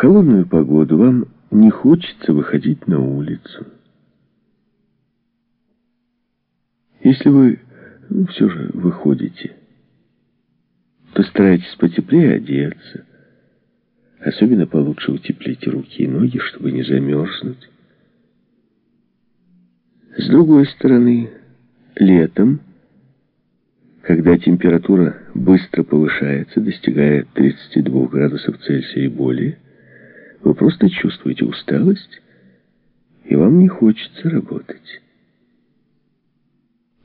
холодную погоду вам не хочется выходить на улицу. Если вы ну, все же выходите, то старайтесь потеплее одеться. Особенно получше утеплите руки и ноги, чтобы не замерзнуть. С другой стороны, летом, когда температура быстро повышается, достигая 32 градусов Цельсия и более, вы просто чувствуете усталость, и вам не хочется работать.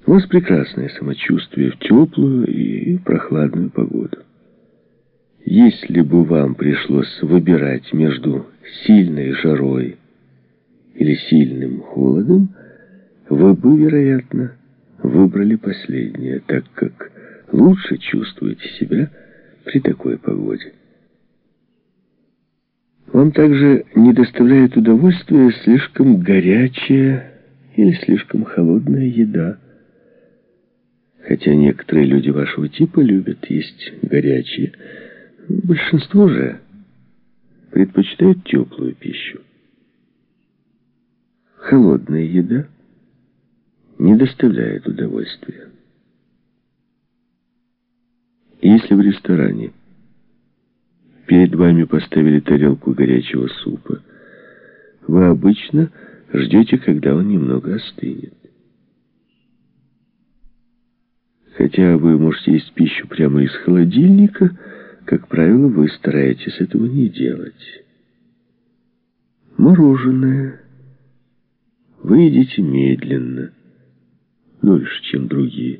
У вас прекрасное самочувствие в теплую и прохладную погоду. Если бы вам пришлось выбирать между сильной жарой или сильным холодом, вы бы, вероятно, выбрали последнее, так как лучше чувствуете себя при такой погоде. Вам также не доставляет удовольствия слишком горячая или слишком холодная еда хотя некоторые люди вашего типа любят есть горячие. Большинство же предпочитают теплую пищу. Холодная еда не доставляет удовольствия. Если в ресторане перед вами поставили тарелку горячего супа, вы обычно ждете, когда он немного остынет. Хотя вы можете есть пищу прямо из холодильника, как правило, вы стараетесь этого не делать. Мороженое. Вы едите медленно, дольше, чем другие.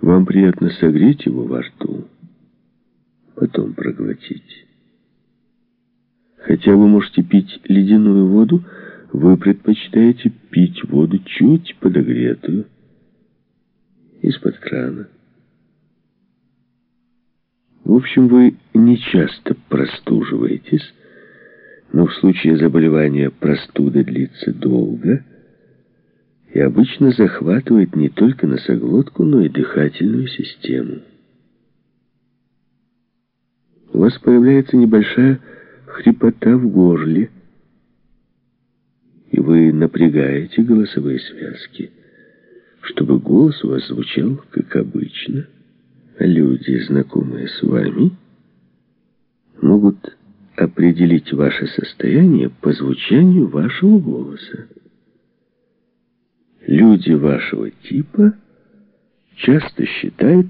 Вам приятно согреть его во рту, потом проглотить. Хотя вы можете пить ледяную воду, вы предпочитаете пить воду чуть подогретую, из-под крана. В общем, вы не часто простуживаетесь, но в случае заболевания простуда длится долго и обычно захватывает не только носоглотку, но и дыхательную систему. У вас появляется небольшая хрипота в горле, и вы напрягаете голосовые связки чтобы голос у вас звучал, как обычно. Люди, знакомые с вами, могут определить ваше состояние по звучанию вашего голоса. Люди вашего типа часто считают,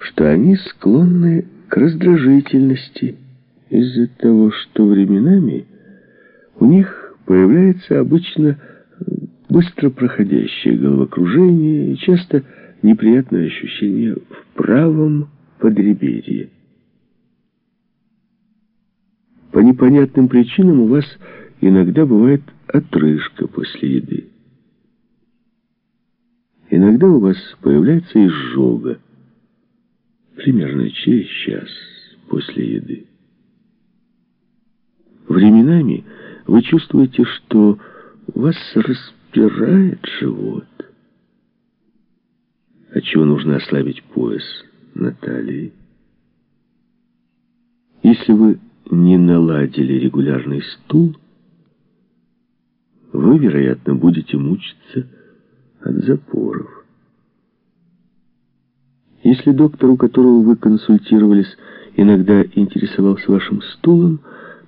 что они склонны к раздражительности из-за того, что временами у них появляется обычно быстро проходящее головокружение и часто неприятное ощущение в правом подреберье. По непонятным причинам у вас иногда бывает отрыжка после еды. Иногда у вас появляется изжога, примерно через час после еды. Временами вы чувствуете, что вас распирает живот. А чего нужно ослабить пояс на талии? Если вы не наладили регулярный стул, вы, вероятно, будете мучиться от запоров. Если доктор, у которого вы консультировались, иногда интересовался вашим стулом,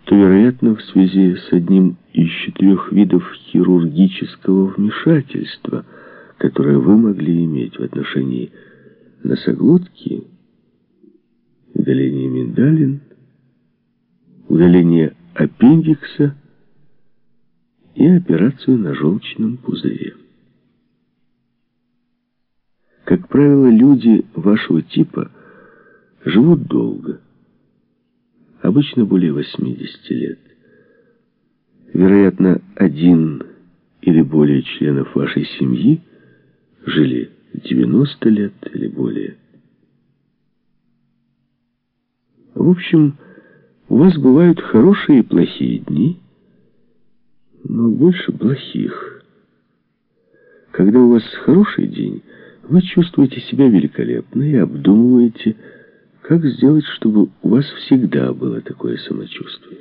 то, вероятно, в связи с одним из четырех видов хирургического вмешательства, которое вы могли иметь в отношении носоглотки, удаление миндалин, удаление аппендикса и операцию на желчном пузыре. Как правило, люди вашего типа живут долго обычно более 80 лет. Вероятно, один или более членов вашей семьи жили 90 лет или более. В общем, у вас бывают хорошие и плохие дни, но больше плохих. Когда у вас хороший день, вы чувствуете себя великолепно и обдумываете, Как сделать, чтобы у вас всегда было такое самочувствие?